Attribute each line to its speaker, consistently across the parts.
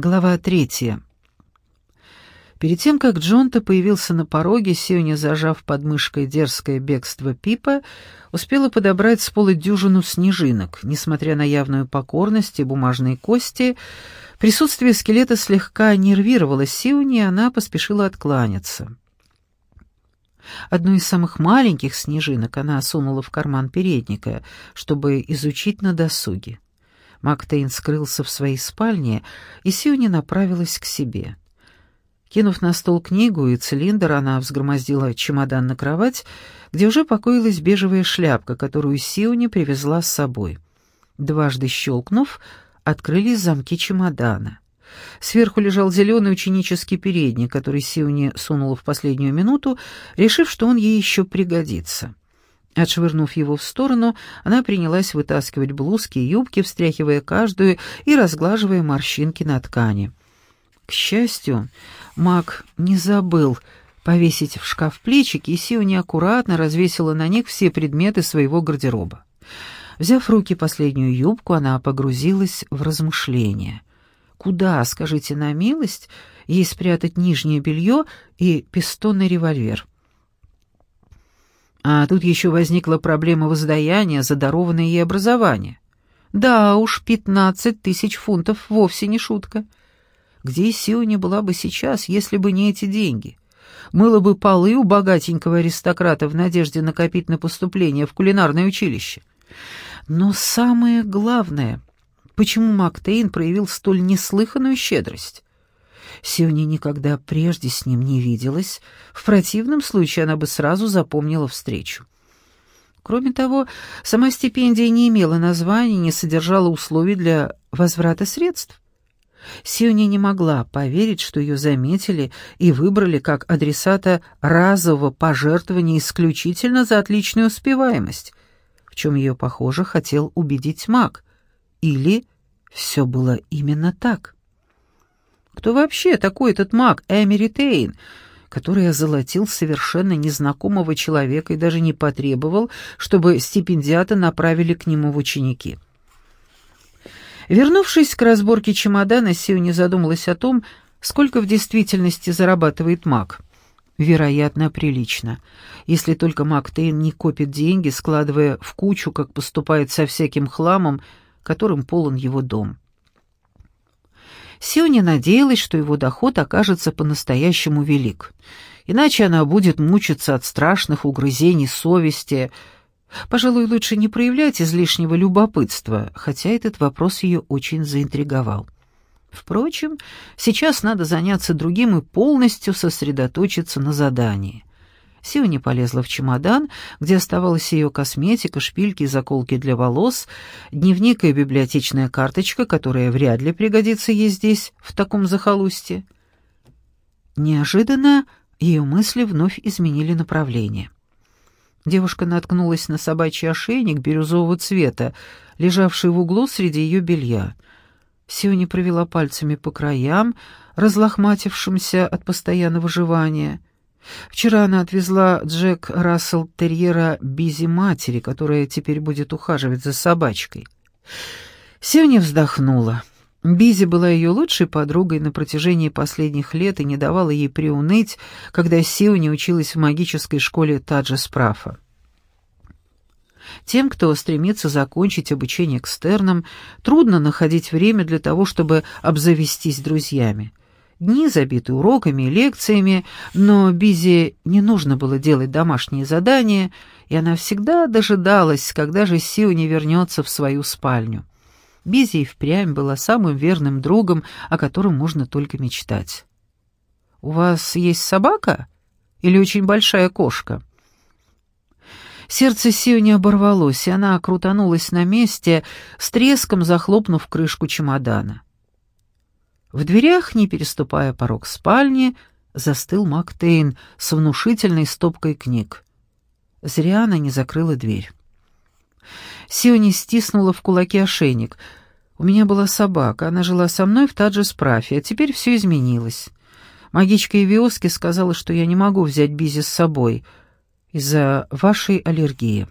Speaker 1: Глава третья. Перед тем, как Джонта появился на пороге, Сиони, зажав под мышкой дерзкое бегство Пипа, успела подобрать с пола дюжину снежинок. Несмотря на явную покорность и бумажные кости, присутствие скелета слегка нервировало Сиони, и она поспешила откланяться. Одну из самых маленьких снежинок она сунула в карман передника, чтобы изучить на досуге. Мактейн скрылся в своей спальне, и Сиони направилась к себе. Кинув на стол книгу и цилиндр, она взгромоздила чемодан на кровать, где уже покоилась бежевая шляпка, которую Сиони привезла с собой. Дважды щелкнув, открылись замки чемодана. Сверху лежал зеленый ученический передник, который Сиони сунула в последнюю минуту, решив, что он ей еще пригодится. Отшвырнув его в сторону, она принялась вытаскивать блузки и юбки, встряхивая каждую и разглаживая морщинки на ткани. К счастью, маг не забыл повесить в шкаф плечики, и Сио неаккуратно развесила на них все предметы своего гардероба. Взяв в руки последнюю юбку, она погрузилась в размышления. Куда, скажите на милость, ей спрятать нижнее белье и пистонный револьвер? А тут еще возникла проблема воздаяния за дарованное ей образование. Да уж, пятнадцать тысяч фунтов вовсе не шутка. Где Сиони была бы сейчас, если бы не эти деньги? Мыла бы полы у богатенького аристократа в надежде накопить на поступление в кулинарное училище. Но самое главное, почему Мактейн проявил столь неслыханную щедрость? Сиони никогда прежде с ним не виделась, в противном случае она бы сразу запомнила встречу. Кроме того, сама стипендия не имела названия, не содержала условий для возврата средств. Сиони не могла поверить, что ее заметили и выбрали как адресата разового пожертвования исключительно за отличную успеваемость, в чем ее, похоже, хотел убедить маг. Или все было именно так. Кто вообще такой этот маг Эмери Тейн, который озолотил совершенно незнакомого человека и даже не потребовал, чтобы стипендиата направили к нему в ученики? Вернувшись к разборке чемодана, Сио не задумалась о том, сколько в действительности зарабатывает маг. Вероятно, прилично. Если только маг Тейн не копит деньги, складывая в кучу, как поступает со всяким хламом, которым полон его дом. Сиони надеялась, что его доход окажется по-настоящему велик. Иначе она будет мучиться от страшных угрызений совести. Пожалуй, лучше не проявлять излишнего любопытства, хотя этот вопрос ее очень заинтриговал. Впрочем, сейчас надо заняться другим и полностью сосредоточиться на задании. Сиони полезла в чемодан, где оставалась ее косметика, шпильки и заколки для волос, дневник и библиотечная карточка, которая вряд ли пригодится ей здесь, в таком захолустье. Неожиданно ее мысли вновь изменили направление. Девушка наткнулась на собачий ошейник бирюзового цвета, лежавший в углу среди ее белья. Сиони провела пальцами по краям, разлохматившимся от постоянного жевания — Вчера она отвезла Джек Рассел терьера Бизи матери, которая теперь будет ухаживать за собачкой. Севня вздохнула. Бизи была ее лучшей подругой на протяжении последних лет и не давала ей приуныть, когда Сиони училась в магической школе Таджа Спрафа. Тем, кто стремится закончить обучение экстерном, трудно находить время для того, чтобы обзавестись друзьями. Дни забиты уроками и лекциями, но Бизе не нужно было делать домашние задания, и она всегда дожидалась, когда же Сио не вернется в свою спальню. Бизи и впрямь была самым верным другом, о котором можно только мечтать. «У вас есть собака? Или очень большая кошка?» Сердце Сио не оборвалось, и она крутанулась на месте, с треском захлопнув крышку чемодана. В дверях, не переступая порог спальни, застыл Мактейн с внушительной стопкой книг. Зря она не закрыла дверь. Сиони стиснула в кулаке ошейник. «У меня была собака, она жила со мной в Таджи-Спрафе, а теперь все изменилось. Магичка Ивиоски сказала, что я не могу взять Бизи с собой из-за вашей аллергии».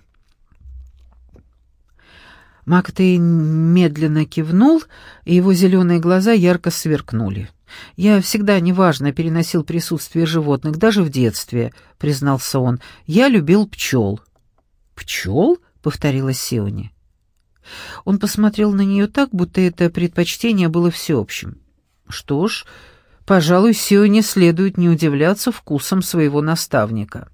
Speaker 1: Мактейн медленно кивнул, и его зеленые глаза ярко сверкнули. «Я всегда неважно переносил присутствие животных, даже в детстве», — признался он. «Я любил пчел». «Пчел?» — повторила Сиони. Он посмотрел на нее так, будто это предпочтение было всеобщим. «Что ж, пожалуй, Сионе следует не удивляться вкусом своего наставника».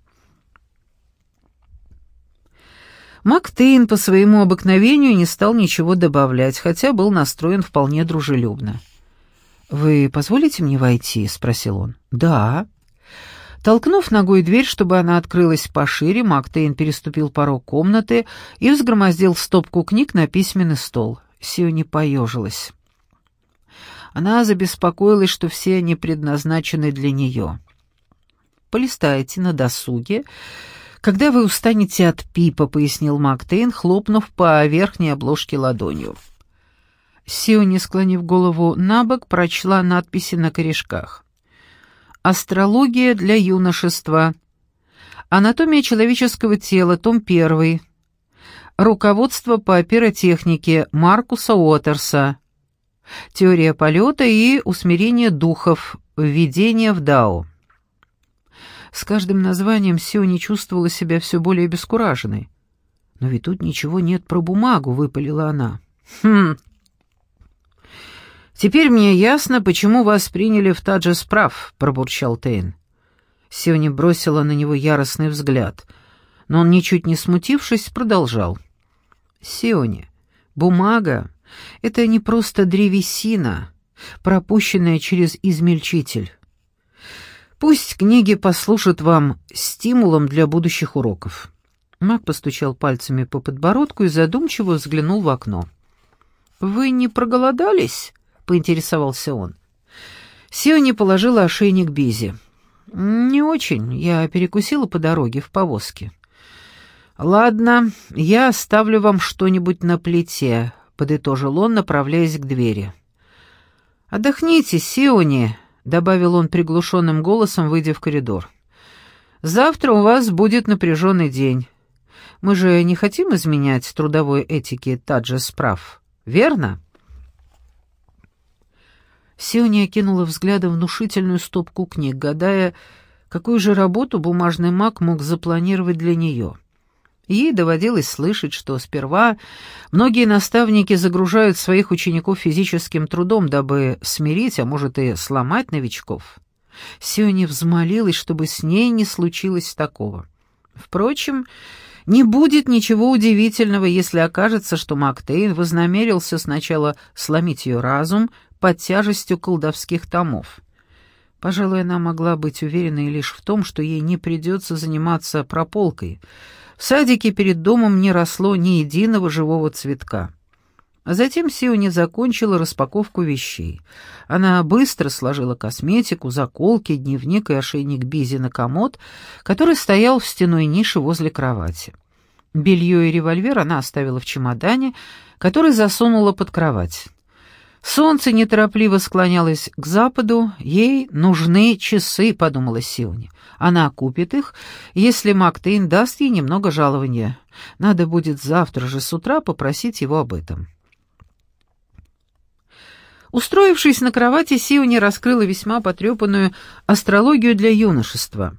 Speaker 1: Мактейн по своему обыкновению не стал ничего добавлять, хотя был настроен вполне дружелюбно. «Вы позволите мне войти?» — спросил он. «Да». Толкнув ногой дверь, чтобы она открылась пошире, Мактейн переступил порог комнаты и взгромоздил стопку книг на письменный стол. Сиони поежилась. Она забеспокоилась, что все они предназначены для нее. «Полистайте на досуге», «Когда вы устанете от пипа», — пояснил Мактейн, хлопнув по верхней обложке ладонью. Сиони, склонив голову на бок, прочла надписи на корешках. «Астрология для юношества», «Анатомия человеческого тела», том 1, «Руководство по пиротехнике» Маркуса Уотерса, «Теория полета и усмирение духов», «Введение в Дао». С каждым названием Сиони чувствовала себя все более обескураженной. «Но ведь тут ничего нет про бумагу», — выпалила она. «Хм. Теперь мне ясно, почему вас приняли в Тадже справ», — пробурчал Тейн. Сиони бросила на него яростный взгляд, но он, ничуть не смутившись, продолжал. «Сиони, бумага — это не просто древесина, пропущенная через измельчитель. Пусть книги послужат вам стимулом для будущих уроков». Мак постучал пальцами по подбородку и задумчиво взглянул в окно. «Вы не проголодались?» — поинтересовался он. Сиони положила ошейник Бизи. «Не очень. Я перекусила по дороге в повозке». «Ладно, я оставлю вам что-нибудь на плите», — подытожил он, направляясь к двери. «Отдохните, Сиони», — добавил он приглушенным голосом, выйдя в коридор. «Завтра у вас будет напряженный день. Мы же не хотим изменять трудовой этике Таджа справ, верно?» Сиония кинула взглядом внушительную стопку книг, гадая, какую же работу бумажный маг мог запланировать для нее. Ей доводилось слышать, что сперва многие наставники загружают своих учеников физическим трудом, дабы смирить, а может и сломать новичков. Сиони взмолилась, чтобы с ней не случилось такого. Впрочем, не будет ничего удивительного, если окажется, что Мактейн вознамерился сначала сломить ее разум под тяжестью колдовских томов. Пожалуй, она могла быть уверенной лишь в том, что ей не придется заниматься прополкой — в садике перед домом не росло ни единого живого цветка. А затем Сиони закончила распаковку вещей. Она быстро сложила косметику, заколки, дневник и ошейник Бизи на комод, который стоял в стеной нише возле кровати. Белье и револьвер она оставила в чемодане, который засунула под кровать. Солнце неторопливо склонялось к западу, ей нужны часы, подумала Сиони. Она купит их, если Мактейн даст ей немного жалования. Надо будет завтра же с утра попросить его об этом. Устроившись на кровати, Сиони раскрыла весьма потрепанную астрологию для юношества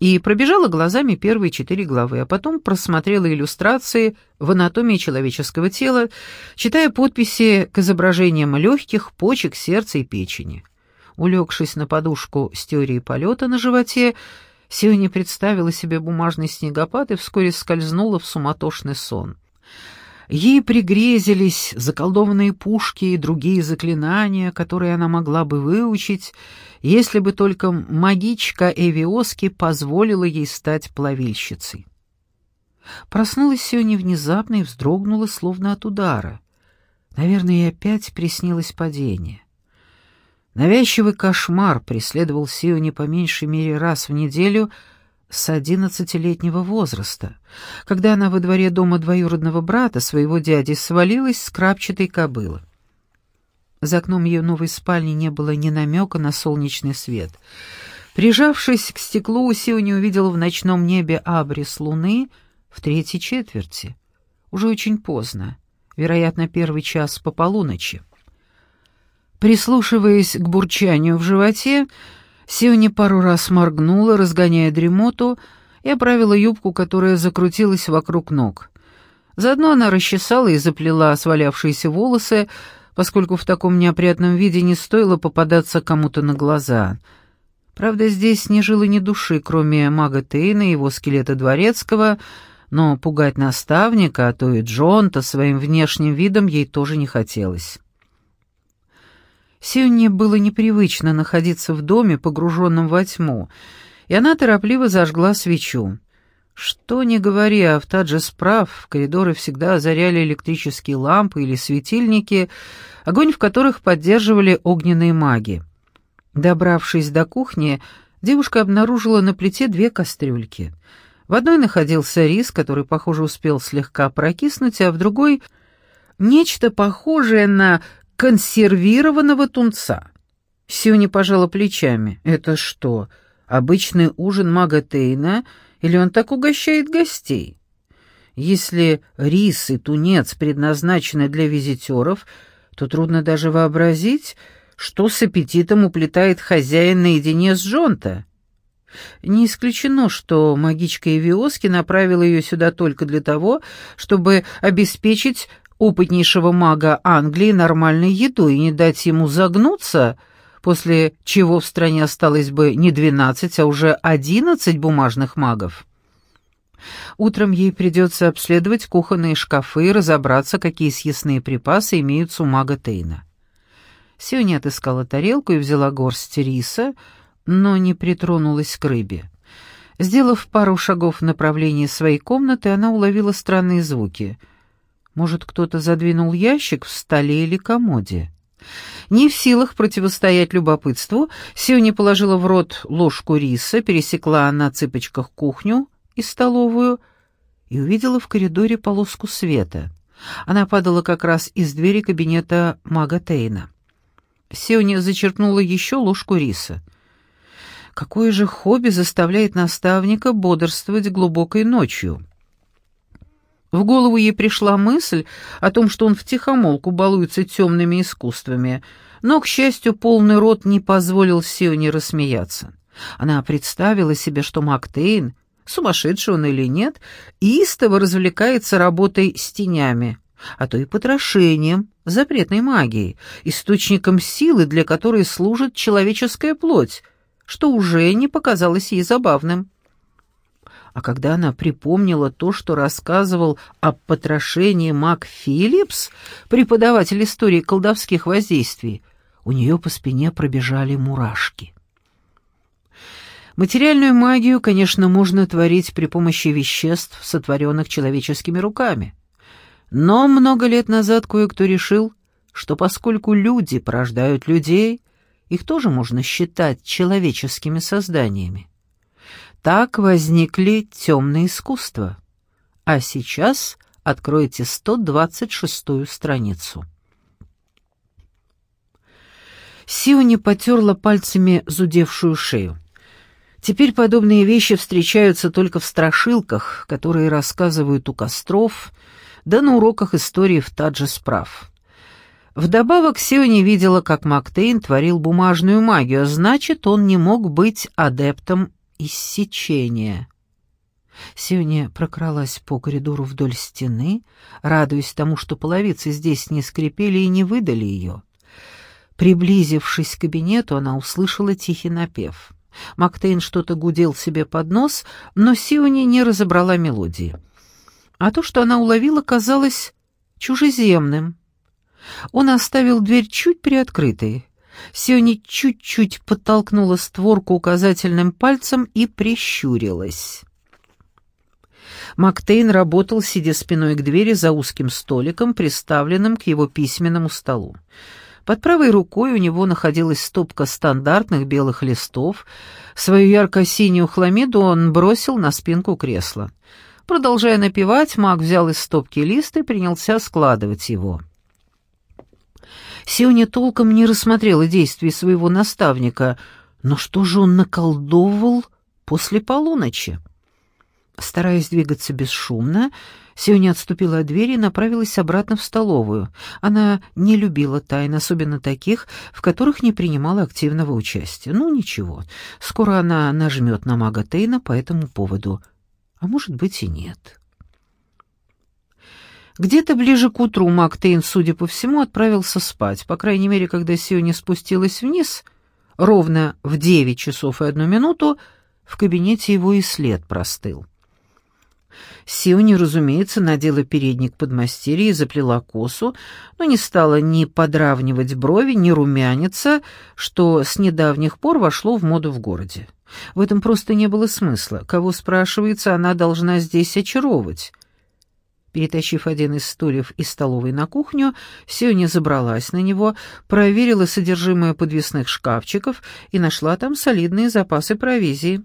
Speaker 1: и пробежала глазами первые четыре главы, а потом просмотрела иллюстрации в анатомии человеческого тела, читая подписи к изображениям легких, почек, сердца и печени. Улегшись на подушку с теорией полета на животе, Сиони представила себе бумажный снегопад и вскоре скользнула в суматошный сон. Ей пригрезились заколдованные пушки и другие заклинания, которые она могла бы выучить, если бы только магичка Эвиоски позволила ей стать плавильщицей. Проснулась Сиони внезапно и вздрогнула, словно от удара. Наверное, ей опять приснилось падение. Навязчивый кошмар преследовал Сиони по меньшей мере раз в неделю с одиннадцатилетнего возраста, когда она во дворе дома двоюродного брата своего дяди свалилась с крапчатой кобылы. За окном ее новой спальни не было ни намека на солнечный свет. Прижавшись к стеклу, Сиони увидел в ночном небе абрис луны в третьей четверти. Уже очень поздно. вероятно, первый час по полуночи. Прислушиваясь к бурчанию в животе, Сиони пару раз моргнула, разгоняя дремоту, и оправила юбку, которая закрутилась вокруг ног. Заодно она расчесала и заплела свалявшиеся волосы, поскольку в таком неопрятном виде не стоило попадаться кому-то на глаза. Правда, здесь не жило ни души, кроме мага Тейна и его скелета дворецкого, но пугать наставника, а то и Джонта своим внешним видом ей тоже не хотелось. Сионе было непривычно находиться в доме, погруженном во тьму, и она торопливо зажгла свечу. Что ни говори, а в Тадже справ коридоры всегда озаряли электрические лампы или светильники, огонь в которых поддерживали огненные маги. Добравшись до кухни, девушка обнаружила на плите две кастрюльки. В одной находился рис, который, похоже, успел слегка прокиснуть, а в другой — нечто похожее на консервированного тунца. Сюни пожала плечами. «Это что, обычный ужин мага Тейна, или он так угощает гостей?» Если рис и тунец предназначены для визитеров, то трудно даже вообразить, что с аппетитом уплетает хозяин наедине с Джонта. Не исключено, что магичка Эвиоски направила ее сюда только для того, чтобы обеспечить опытнейшего мага Англии нормальной едой и не дать ему загнуться, после чего в стране осталось бы не двенадцать, а уже одиннадцать бумажных магов. Утром ей придется обследовать кухонные шкафы и разобраться, какие съестные припасы имеются у мага Тейна. Сиони отыскала тарелку и взяла горсть риса, но не притронулась к рыбе. Сделав пару шагов в направлении своей комнаты, она уловила странные звуки — может, кто-то задвинул ящик в столе или комоде? Не в силах противостоять любопытству, Сиони положила в рот ложку риса, пересекла на цыпочках кухню и столовую и увидела в коридоре полоску света. Она падала как раз из двери кабинета мага Тейна. Сиони зачерпнула еще ложку риса. Какое же хобби заставляет наставника бодрствовать глубокой ночью? В голову ей пришла мысль о том, что он втихомолку балуется темными искусствами, но, к счастью, полный рот не позволил Сионе рассмеяться. Она представила себе, что Мактейн, сумасшедший он или нет, истово развлекается работой с тенями, а то и потрошением, запретной магией, источником силы, для которой служит человеческая плоть, что уже не показалось ей забавным. А когда она припомнила то, что рассказывал о потрошении Мак Филлипс, преподаватель истории колдовских воздействий, у нее по спине пробежали мурашки. Материальную магию, конечно, можно творить при помощи веществ, сотворенных человеческими руками. Но много лет назад кое-кто решил, что поскольку люди порождают людей, их тоже можно считать человеческими созданиями. Так возникли темные искусства. А сейчас откройте 126-ю страницу. Сиони потерла пальцами зудевшую шею. Теперь подобные вещи встречаются только в страшилках, которые рассказывают у костров, да на уроках истории в Тадже справ. Вдобавок Сиони видела, как Мактейн творил бумажную магию, а значит, он не мог быть адептом иссечения. Сиония прокралась по коридору вдоль стены, радуясь тому, что половицы здесь не скрипели и не выдали ее. Приблизившись к кабинету, она услышала тихий напев. Мактейн что-то гудел себе под нос, но Сиони не разобрала мелодии. А то, что она уловила, казалось чужеземным. Он оставил дверь чуть приоткрытой. Сиони чуть-чуть подтолкнула створку указательным пальцем и прищурилась. Мактейн работал, сидя спиной к двери за узким столиком, приставленным к его письменному столу. Под правой рукой у него находилась стопка стандартных белых листов. Свою ярко-синюю хламиду он бросил на спинку кресла. Продолжая напевать, маг взял из стопки лист и принялся складывать его. Сиони толком не рассмотрела действий своего наставника, но что же он наколдовывал после полуночи? Стараясь двигаться бесшумно, Сиони отступила от двери и направилась обратно в столовую. Она не любила тайн, особенно таких, в которых не принимала активного участия. Ну, ничего, скоро она нажмет на мага Тейна по этому поводу. А может быть и нет. Где-то ближе к утру маг Тейн, судя по всему, отправился спать. По крайней мере, когда Сиони спустилась вниз, ровно в девять часов и одну минуту, в кабинете его и след простыл. Сиони, разумеется, надела передник под мастерье и заплела косу, но не стала ни подравнивать брови, ни румяниться, что с недавних пор вошло в моду в городе. В этом просто не было смысла. Кого, спрашивается, она должна здесь очаровывать? Перетащив один из стульев из столовой на кухню, Сиони забралась на него, проверила содержимое подвесных шкафчиков и нашла там солидные запасы провизии.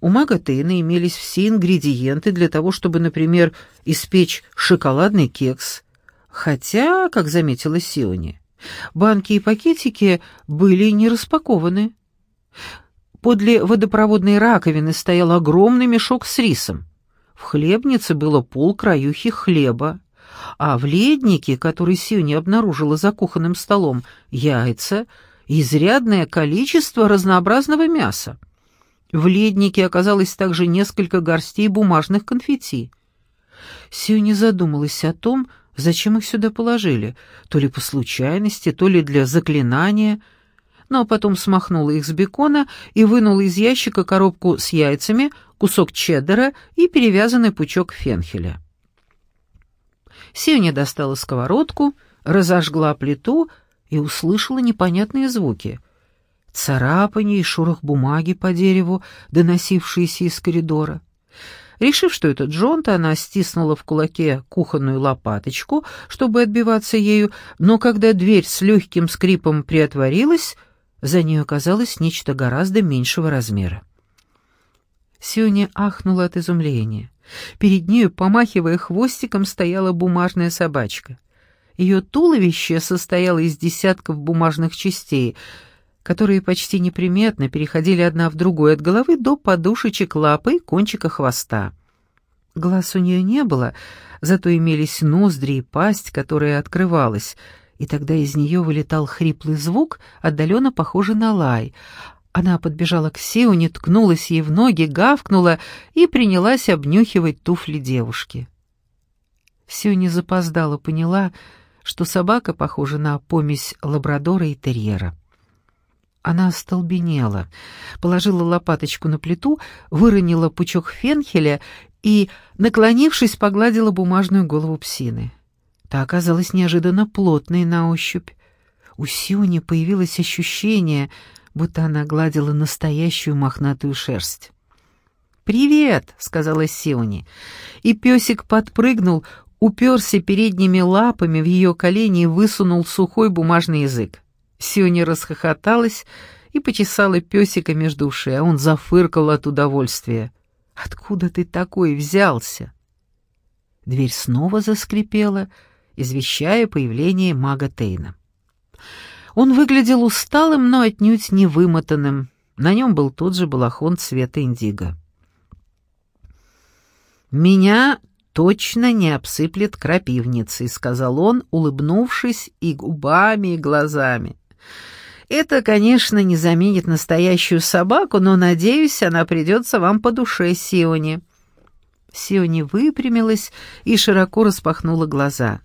Speaker 1: У Магатейна имелись все ингредиенты для того, чтобы, например, испечь шоколадный кекс. Хотя, как заметила Сиони, банки и пакетики были не распакованы. Подле водопроводной раковины стоял огромный мешок с рисом. В хлебнице было пол краюхи хлеба, а в леднике, который Сиони обнаружила за кухонным столом, яйца, изрядное количество разнообразного мяса. В леднике оказалось также несколько горстей бумажных конфетти. Не задумалась о том, зачем их сюда положили, то ли по случайности, то ли для заклинания, но потом смахнула их с бекона и вынула из ящика коробку с яйцами, кусок чеддера и перевязанный пучок фенхеля. Сионя достала сковородку, разожгла плиту и услышала непонятные звуки — царапанье и шорох бумаги по дереву, доносившиеся из коридора. Решив, что это Джонта, она стиснула в кулаке кухонную лопаточку, чтобы отбиваться ею, но когда дверь с легким скрипом приотворилась, за ней оказалось нечто гораздо меньшего размера. Сюня ахнула от изумления. Перед нею, помахивая хвостиком, стояла бумажная собачка. Ее туловище состояло из десятков бумажных частей — которые почти неприметно переходили одна в другую от головы до подушечек лапы и кончика хвоста. Глаз у нее не было, зато имелись ноздри и пасть, которая открывалась, и тогда из нее вылетал хриплый звук, отдаленно похожий на лай. Она подбежала к Сеуне, ткнулась ей в ноги, гавкнула и принялась обнюхивать туфли девушки. Сеуни запоздала, поняла, что собака похожа на помесь лабрадора и терьера. Она остолбенела, положила лопаточку на плиту, выронила пучок фенхеля и, наклонившись, погладила бумажную голову псины. Та оказалась неожиданно плотной на ощупь. У Сюни появилось ощущение, будто она гладила настоящую мохнатую шерсть. «Привет!» — сказала Сиони. И песик подпрыгнул, уперся передними лапами в ее колени и высунул сухой бумажный язык. Сюня расхохоталась и почесала песика между ушей, а он зафыркал от удовольствия. «Откуда ты такой взялся?» Дверь снова заскрипела, извещая появление мага Тейна. Он выглядел усталым, но отнюдь не вымотанным. На нем был тот же балахон цвета индиго. «Меня точно не обсыплет крапивницей», — сказал он, улыбнувшись и губами, и глазами. Это, конечно, не заменит настоящую собаку, но, надеюсь, она придется вам по душе, Сиони». Сиони выпрямилась и широко распахнула глаза.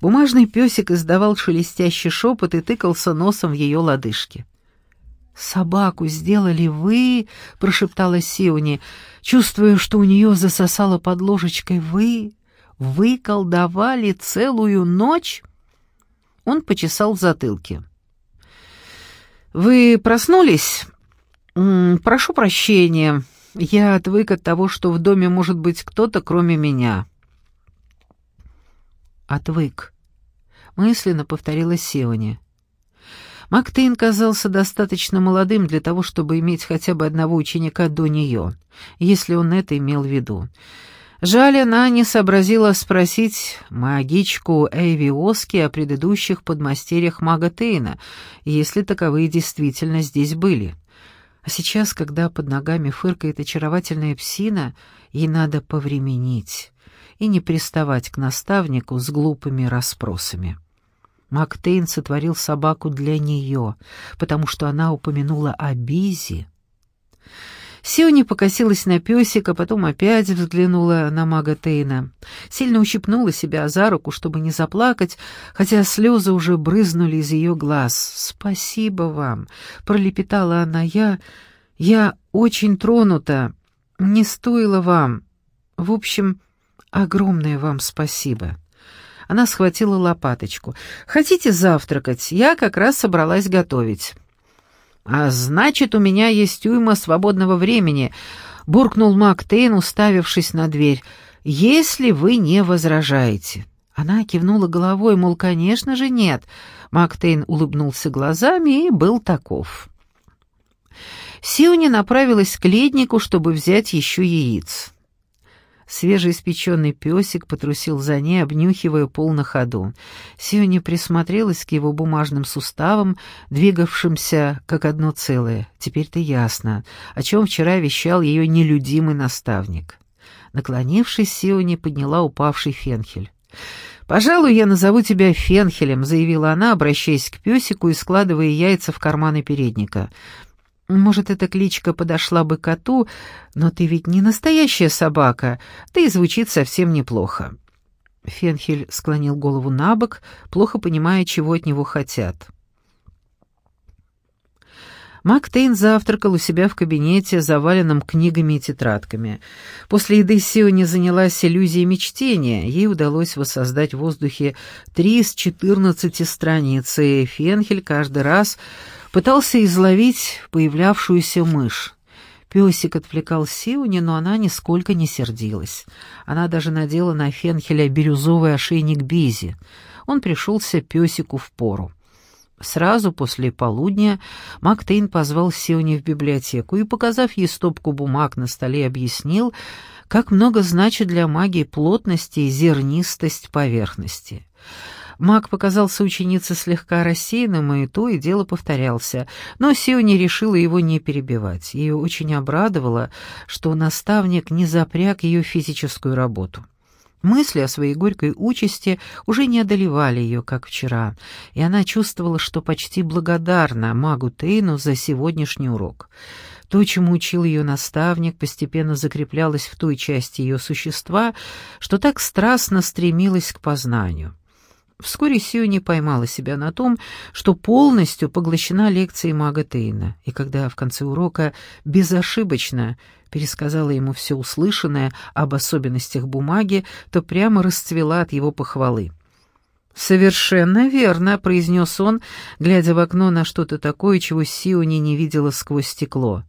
Speaker 1: Бумажный песик издавал шелестящий шепот и тыкался носом в ее лодыжки. «Собаку сделали вы?» — прошептала Сиони, чувствуя, что у нее засосало под ложечкой. «Вы? Вы колдовали целую ночь?» Он почесал в затылке. «Вы проснулись? прошу прощения. Я отвык от того, что в доме может быть кто-то, кроме меня». «Отвык», — мысленно повторила Сиони. Мактейн казался достаточно молодым для того, чтобы иметь хотя бы одного ученика до нее, если он это имел в виду. Жаль, она не сообразила спросить магичку Эйви Оски о предыдущих подмастерьях мага Тейна, если таковые действительно здесь были. А сейчас, когда под ногами фыркает очаровательная псина, ей надо повременить. И не приставать к наставнику с глупыми расспросами. Мактейн сотворил собаку для нее, потому что она упомянула о Бизе. Сиони покосилась на песика, потом опять взглянула на мага Тейна. Сильно ущипнула себя за руку, чтобы не заплакать, хотя слезы уже брызнули из ее глаз. «Спасибо вам!» — пролепетала она. «Я... я очень тронута. Не стоило вам. В общем, огромное вам спасибо». Она схватила лопаточку. «Хотите завтракать? Я как раз собралась готовить». «А значит, у меня есть уйма свободного времени», — буркнул Мак Тейн, уставившись на дверь, — «если вы не возражаете». Она кивнула головой, мол, конечно же, нет. Мак Тейн улыбнулся глазами и был таков. Сиони направилась к леднику, чтобы взять еще яиц. Свежеиспеченный песик потрусил за ней, обнюхивая пол на ходу. Сиони присмотрелась к его бумажным суставам, двигавшимся как одно целое. Теперь-то ясно, о чем вчера вещал ее нелюдимый наставник. Наклонившись, Сиони подняла упавший фенхель. «Пожалуй, я назову тебя Фенхелем», — заявила она, обращаясь к песику и складывая яйца в карманы передника. Может, эта кличка подошла бы коту, но ты ведь не настоящая собака, да и звучит совсем неплохо». Фенхель склонил голову на бок, плохо понимая, чего от него хотят. Мактейн завтракал у себя в кабинете, заваленном книгами и тетрадками. После еды Сиони занялась иллюзиями чтения. Ей удалось воссоздать в воздухе три из четырнадцати страниц, и Фенхель каждый раз Пытался изловить появлявшуюся мышь. Песик отвлекал Сиони, но она нисколько не сердилась. Она даже надела на Фенхеля бирюзовый ошейник Бизи. Он пришелся песику в пору. Сразу после полудня Мактейн позвал Сиони в библиотеку и, показав ей стопку бумаг на столе, объяснил, как много значит для магии плотность и зернистость поверхности. Маг показался ученице слегка рассеянным, и то и дело повторялся, но Сиони решила его не перебивать. Ее очень обрадовало, что наставник не запряг ее физическую работу. Мысли о своей горькой участи уже не одолевали ее, как вчера, и она чувствовала, что почти благодарна магу Тейну за сегодняшний урок. То, чему учил ее наставник, постепенно закреплялось в той части ее существа, что так страстно стремилась к познанию. Вскоре Сиони поймала себя на том, что полностью поглощена лекцией мага Тейна, и когда в конце урока безошибочно пересказала ему все услышанное об особенностях бумаги, то прямо расцвела от его похвалы. «Совершенно верно», — произнес он, глядя в окно на что-то такое, чего Сиони не видела сквозь стекло.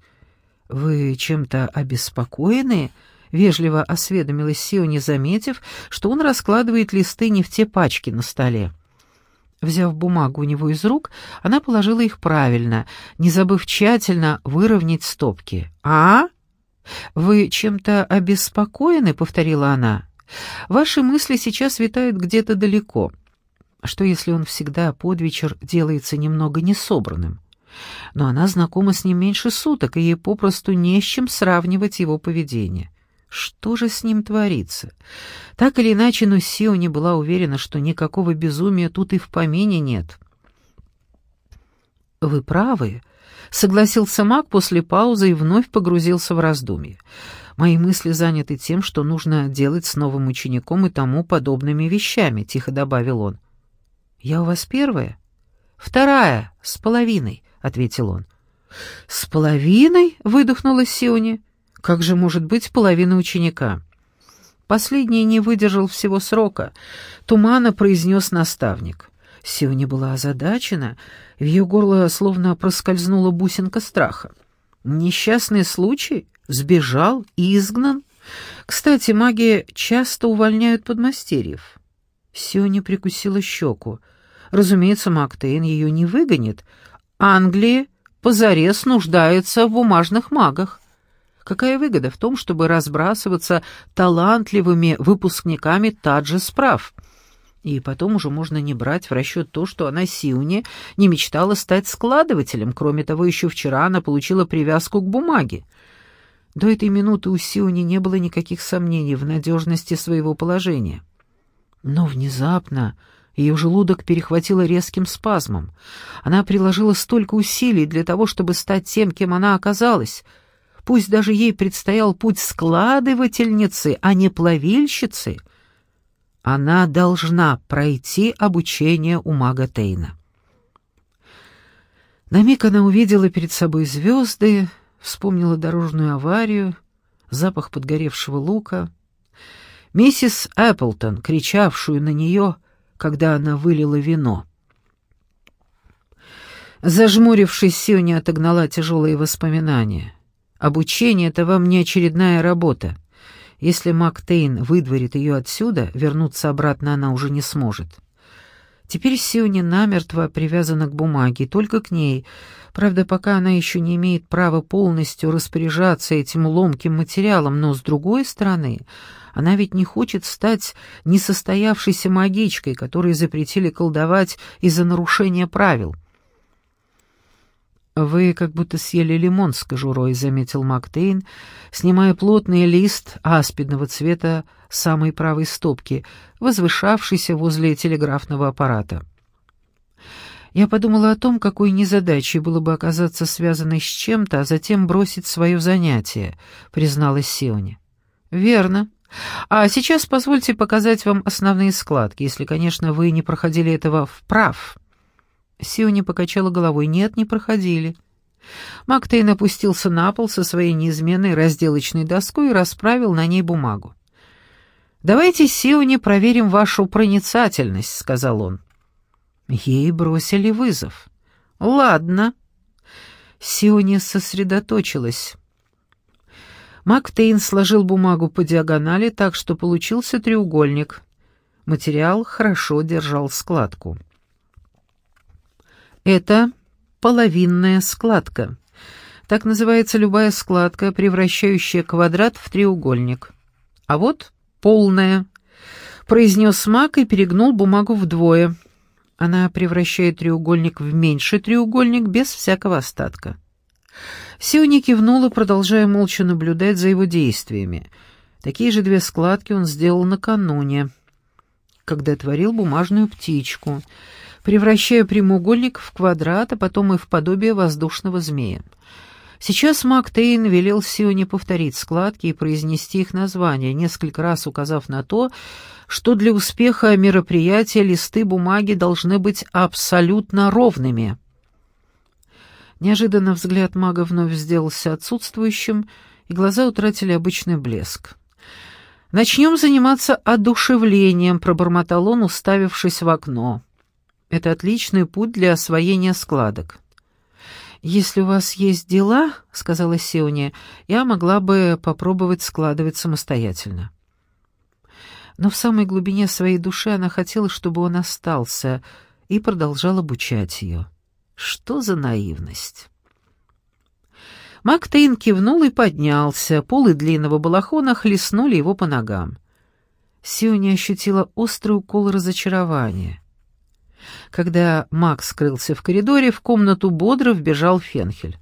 Speaker 1: «Вы чем-то обеспокоены?» — вежливо осведомилась Сио, не заметив, что он раскладывает листы не в те пачки на столе. Взяв бумагу у него из рук, она положила их правильно, не забыв тщательно выровнять стопки. «А? Вы чем-то обеспокоены?» — повторила она. «Ваши мысли сейчас витают где-то далеко. Что, если он всегда под вечер делается немного несобранным?» Но она знакома с ним меньше суток, и ей попросту не с чем сравнивать его поведение. Что же с ним творится? Так или иначе, но Сио не была уверена, что никакого безумия тут и в помине нет. «Вы правы», — согласился маг после паузы и вновь погрузился в раздумье. «Мои мысли заняты тем, что нужно делать с новым учеником и тому подобными вещами», — тихо добавил он. «Я у вас первая?» «Вторая, с половиной», — ответил он. «С половиной?» — выдохнула Сиони. Как же может быть половина ученика? Последний не выдержал всего срока. Тумана произнес наставник. Сиони была озадачена, в ее горло словно проскользнула бусинка страха. Несчастный случай? Сбежал? Изгнан? Кстати, маги часто увольняют подмастерьев. Сиони прикусила щеку. Разумеется, Мактейн ее не выгонит. Англия позарез нуждается в бумажных магах. Какая выгода в том, чтобы разбрасываться талантливыми выпускниками таджи справ? И потом уже можно не брать в расчет то, что она Сиуне не мечтала стать складывателем. Кроме того, еще вчера она получила привязку к бумаге. До этой минуты у Сиони не было никаких сомнений в надежности своего положения. Но внезапно ее желудок перехватило резким спазмом. Она приложила столько усилий для того, чтобы стать тем, кем она оказалась. Пусть даже ей предстоял путь складывательницы, а не плавильщицы. Она должна пройти обучение у мага Тейна. На миг она увидела перед собой звезды, вспомнила дорожную аварию, запах подгоревшего лука. Миссис Эпплтон, кричавшую на нее, когда она вылила вино. Зажмурившись, Сиони отогнала тяжелые воспоминания. «Обучение — это вам не очередная работа. Если Мактейн выдворит ее отсюда, вернуться обратно она уже не сможет». Теперь Сиони намертво привязана к бумаге, только к ней. Правда, пока она еще не имеет права полностью распоряжаться этим ломким материалом, но, с другой стороны, она ведь не хочет стать несостоявшейся магичкой, которой запретили колдовать из-за нарушения правил. «Вы как будто съели лимон с кожурой», — заметил Мактейн, снимая плотный лист аспидного цвета самой правой стопки, возвышавшийся возле телеграфного аппарата. Я подумала о том, какой незадачей было бы оказаться связанной с чем-то, а затем бросить свое занятие, призналась Сиони. «Верно. А сейчас позвольте показать вам основные складки, если, конечно, вы не проходили этого вправ». Сиони покачала головой. «Нет, не проходили». Мактейн опустился на пол со своей неизменной разделочной доской и расправил на ней бумагу. «Давайте, Сиони, проверим вашу проницательность», — сказал он. Ей бросили вызов. «Ладно». Сиони сосредоточилась. Мактейн сложил бумагу по диагонали так, что получился треугольник. Материал хорошо держал складку. Это половинная складка. Так называется любая складка, превращающая квадрат в треугольник. А вот полная. Произнес маг и перегнул бумагу вдвое. Она превращает треугольник в меньший треугольник без всякого остатка. Сиони кивнула, продолжая молча наблюдать за его действиями. Такие же две складки он сделал накануне, когда творил бумажную птичку — превращая прямоугольник в квадрат, а потом и в подобие воздушного змея. Сейчас Мак Тейн велел Сионе повторить складки и произнести их название, несколько раз указав на то, что для успеха мероприятия листы бумаги должны быть абсолютно ровными. Неожиданно взгляд мага вновь сделался отсутствующим, и глаза утратили обычный блеск. «Начнем заниматься одушевлением», — пробормотал он, уставившись в окно. Это отличный путь для освоения складок. «Если у вас есть дела, — сказала Сеония, — я могла бы попробовать складывать самостоятельно». Но в самой глубине своей души она хотела, чтобы он остался, и продолжал обучать ее. Что за наивность? Мактейн кивнул и поднялся, полы длинного балахона хлестнули его по ногам. Сиони ощутила острый укол разочарования. Когда Макс скрылся в коридоре, в комнату бодро вбежал Фенхель.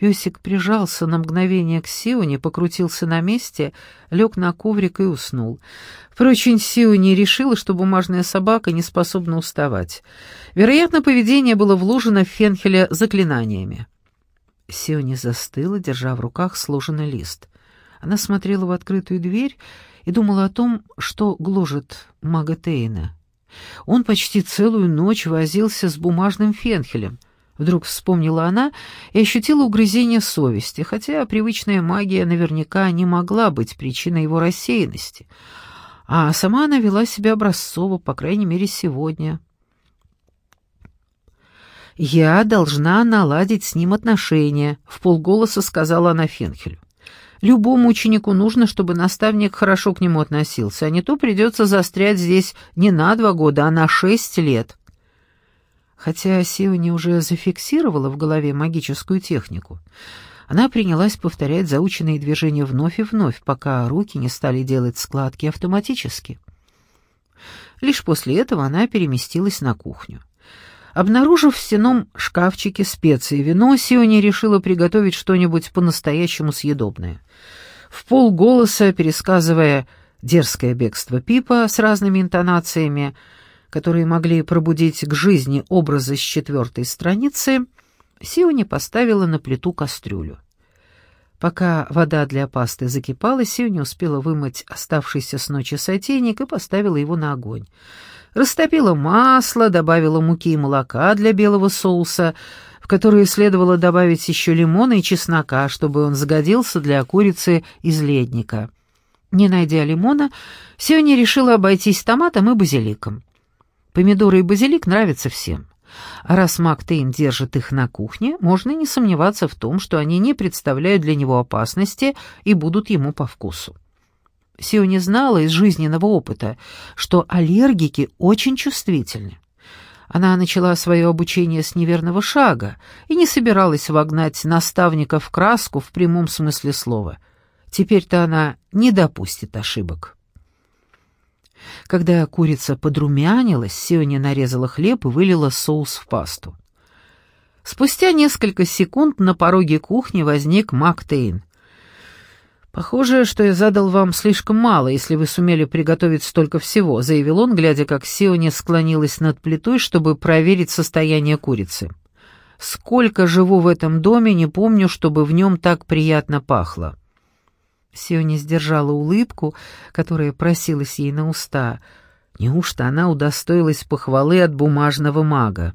Speaker 1: Песик прижался на мгновение к Сионе, покрутился на месте, лег на коврик и уснул. Впрочем, Сионе решила, что бумажная собака не способна уставать. Вероятно, поведение было вложено в Фенхеля заклинаниями. Сионе застыла, держа в руках сложенный лист. Она смотрела в открытую дверь и думала о том, что гложет мага Тейна. Он почти целую ночь возился с бумажным фенхелем. Вдруг вспомнила она и ощутила угрызение совести, хотя привычная магия наверняка не могла быть причиной его рассеянности. А сама она вела себя образцово, по крайней мере, сегодня. «Я должна наладить с ним отношения», — в полголоса сказала она Фенхелю. Любому ученику нужно, чтобы наставник хорошо к нему относился, а не то придется застрять здесь не на два года, а на шесть лет. Хотя Сиони уже зафиксировала в голове магическую технику, она принялась повторять заученные движения вновь и вновь, пока руки не стали делать складки автоматически. Лишь после этого она переместилась на кухню. Обнаружив в стеном шкафчике специи вино, Сиони решила приготовить что-нибудь по-настоящему съедобное. В полголоса, пересказывая дерзкое бегство Пипа с разными интонациями, которые могли пробудить к жизни образы с четвертой страницы, Сиони поставила на плиту кастрюлю. Пока вода для пасты закипала, Сиони успела вымыть оставшийся с ночи сотейник и поставила его на огонь. Растопила масло, добавила муки и молока для белого соуса, в который следовало добавить еще лимона и чеснока, чтобы он загодился для курицы из ледника. Не найдя лимона, Сиони решила обойтись томатом и базиликом. Помидоры и базилик нравятся всем. А раз Мактейн держит их на кухне, можно не сомневаться в том, что они не представляют для него опасности и будут ему по вкусу. Сиони знала из жизненного опыта, что аллергики очень чувствительны. Она начала свое обучение с неверного шага и не собиралась вогнать наставника в краску в прямом смысле слова. Теперь-то она не допустит ошибок. Когда курица подрумянилась, Сиони нарезала хлеб и вылила соус в пасту. Спустя несколько секунд на пороге кухни возник Мактейн. «Похоже, что я задал вам слишком мало, если вы сумели приготовить столько всего», — заявил он, глядя, как Сиони склонилась над плитой, чтобы проверить состояние курицы. «Сколько живу в этом доме, не помню, чтобы в нем так приятно пахло». Сиони сдержала улыбку, которая просилась ей на уста. Неужто она удостоилась похвалы от бумажного мага?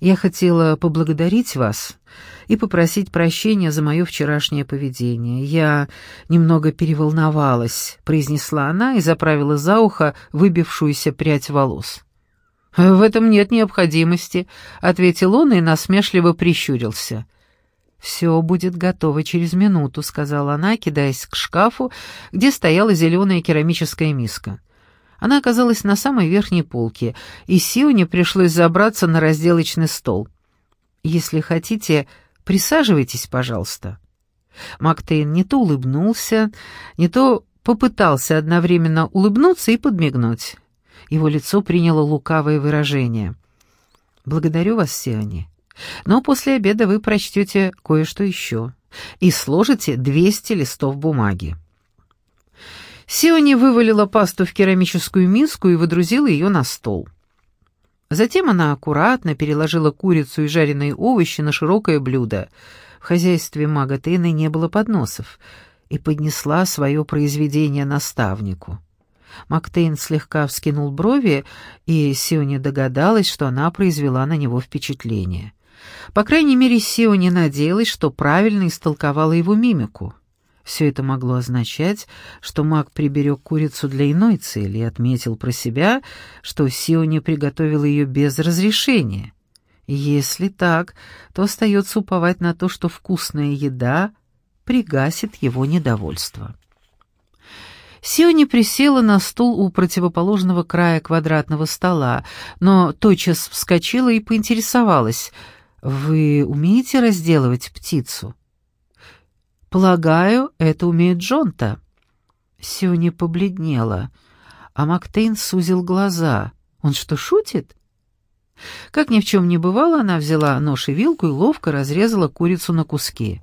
Speaker 1: «Я хотела поблагодарить вас и попросить прощения за мое вчерашнее поведение. Я немного переволновалась», — произнесла она и заправила за ухо выбившуюся прядь волос. «В этом нет необходимости», — ответил он и насмешливо прищурился. «Все будет готово через минуту», — сказала она, кидаясь к шкафу, где стояла зеленая керамическая миска. Она оказалась на самой верхней полке, и Сионе пришлось забраться на разделочный стол. «Если хотите, Присаживайтесь, пожалуйста». Мактейн не то улыбнулся, не то попытался одновременно улыбнуться и подмигнуть. Его лицо приняло лукавое выражение. «Благодарю вас, Сиони. Но после обеда вы прочтете кое-что еще и сложите 200 листов бумаги». Сиони вывалила пасту в керамическую миску и выдрузила ее на стол. Затем она аккуратно переложила курицу и жареные овощи на широкое блюдо. В хозяйстве мага Тейны не было подносов, и поднесла свое произведение наставнику. Мактейн слегка вскинул брови, и Сиони догадалась, что она произвела на него впечатление. По крайней мере, Сиони надеялась, что правильно истолковала его мимику. Все это могло означать, что маг приберег курицу для иной цели и отметил про себя, что Сиони приготовил ее без разрешения. Если так, то остается уповать на то, что вкусная еда пригасит его недовольство. Сиони присела на стул у противоположного края квадратного стола, но тотчас вскочила и поинтересовалась, «Вы умеете разделывать птицу?» «Полагаю, это умеет Джонта». Сюни побледнела, а Мактейн сузил глаза. «Он что, шутит?» Как ни в чем не бывало, она взяла нож и вилку и ловко разрезала курицу на куски.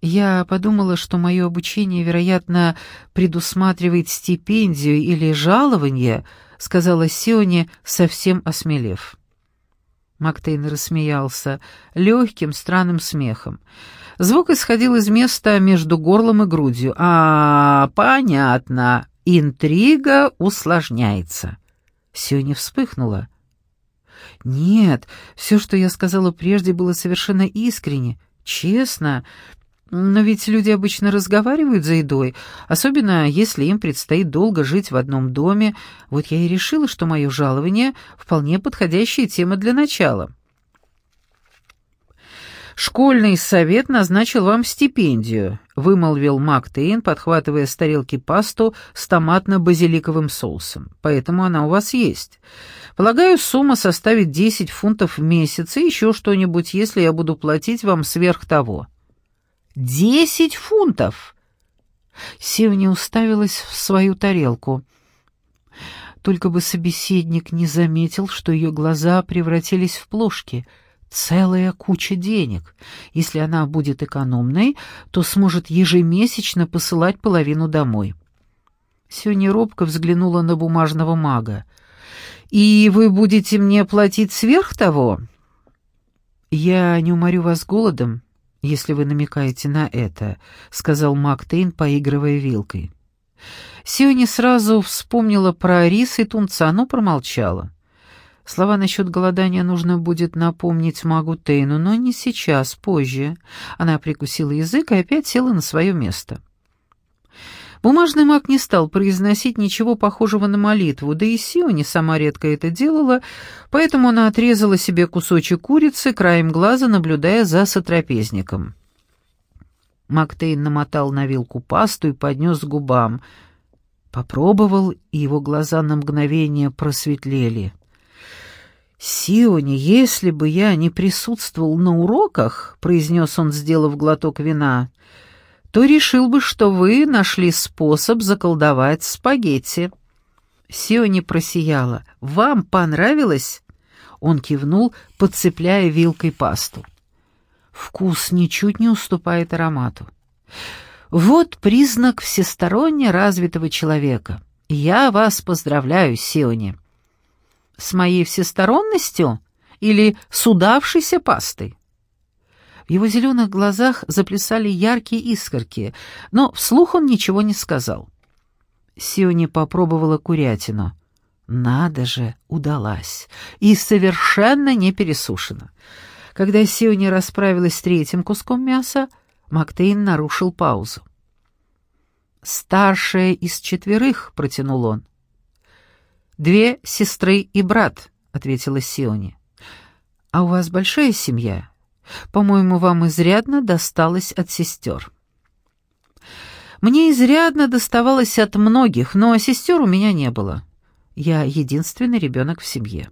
Speaker 1: Я подумала, что мое обучение, вероятно, предусматривает стипендию или жалование, сказала Сионе, совсем осмелев. Мактейн рассмеялся легким, странным смехом. Звук исходил из места между горлом и грудью. «А, понятно. Интрига усложняется». Сёня вспыхнула. «Нет, все, что я сказала прежде, было совершенно искренне, честно. Но ведь люди обычно разговаривают за едой, особенно если им предстоит долго жить в одном доме. Вот я и решила, что мое жалование — вполне подходящая тема для начала». «Школьный совет назначил вам стипендию», — вымолвил Мак Тейн, подхватывая с тарелки пасту с томатно-базиликовым соусом. «Поэтому она у вас есть. Полагаю, сумма составит 10 фунтов в месяц и еще что-нибудь, если я буду платить вам сверх того». «Десять фунтов!» Сивни уставилась в свою тарелку. Только бы собеседник не заметил, что ее глаза превратились в плошки. Целая куча денег. Если она будет экономной, то сможет ежемесячно посылать половину домой. Сюня робко взглянула на бумажного мага. «И вы будете мне платить сверх того?» «Я не уморю вас голодом, если вы намекаете на это», — сказал Мак Тейн, поигрывая вилкой. Сиони сразу вспомнила про рис и тунца, но промолчала. Слова насчет голодания нужно будет напомнить магу Тейну, но не сейчас, позже. Она прикусила язык и опять села на свое место. Бумажный маг не стал произносить ничего похожего на молитву, да и Сиони сама редко это делала, поэтому она отрезала себе кусочек курицы, краем глаза наблюдая за сотрапезником. Мактейн намотал на вилку пасту и поднес к губам. Попробовал, и его глаза на мгновение просветлели. «Сиони, если бы я не присутствовал на уроках», — произнес он, сделав глоток вина, — то решил бы, что вы нашли способ заколдовать спагетти». Сиони просияла. «Вам понравилось?» Он кивнул, подцепляя вилкой пасту. Вкус ничуть не уступает аромату. Вот признак всесторонне развитого человека. Я вас поздравляю, Сиони. С моей всесторонностью или с удавшейся пастой? В его зеленых глазах заплясали яркие искорки, но вслух он ничего не сказал. Сиони попробовала курятину. Надо же, удалась. И совершенно не пересушена. Когда Сиони расправилась с третьим куском мяса, Мактейн нарушил паузу. «Старшая из четверых», — протянул он. «Две сестры и брат», — ответила Сиони. «А у вас большая семья?» По-моему, вам изрядно досталось от сестер». «Мне изрядно доставалось от многих, но сестер у меня не было. Я единственный ребенок в семье».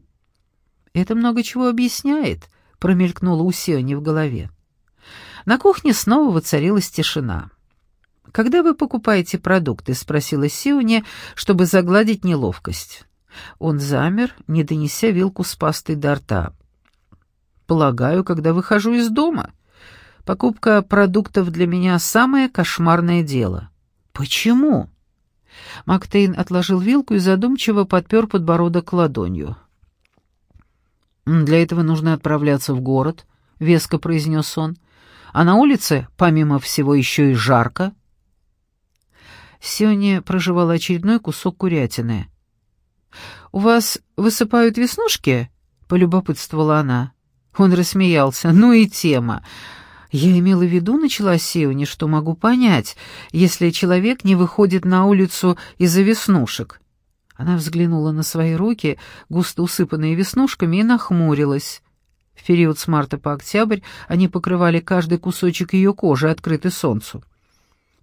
Speaker 1: «Это много чего объясняет», — промелькнула у Сиони в голове. На кухне снова воцарилась тишина. «Когда вы покупаете продукты?» — спросила Сиони, чтобы загладить неловкость. Он замер, не донеся вилку с пастой до рта полагаю, когда выхожу из дома. Покупка продуктов для меня самое кошмарное дело. Почему? Мактейн отложил вилку и задумчиво подпер подбородок ладонью. «Для этого нужно отправляться в город», — веско произнес он. «А на улице, помимо всего, еще и жарко». Сёня проживала очередной кусок курятины. «У вас высыпают веснушки?» — полюбопытствовала она. Он рассмеялся. «Ну и тема. Я имела в виду, начала Сеуни, что могу понять, если человек не выходит на улицу из-за веснушек». Она взглянула на свои руки, густо усыпанные веснушками, и нахмурилась. В период с марта по октябрь они покрывали каждый кусочек ее кожи, открытый солнцу.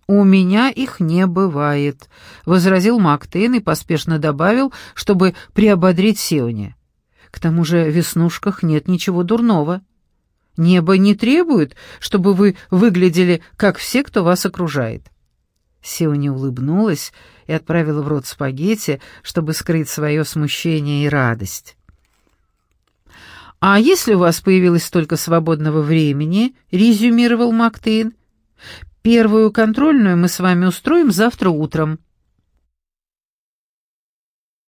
Speaker 1: «У меня их не бывает», — возразил Мактейн и поспешно добавил, чтобы приободрить Сеуни. К тому же в веснушках нет ничего дурного. Небо не требует, чтобы вы выглядели, как все, кто вас окружает». Сиони улыбнулась и отправила в рот спагетти, чтобы скрыть свое смущение и радость. «А если у вас появилось столько свободного времени?» — резюмировал Мактейн. «Первую контрольную мы с вами устроим завтра утром.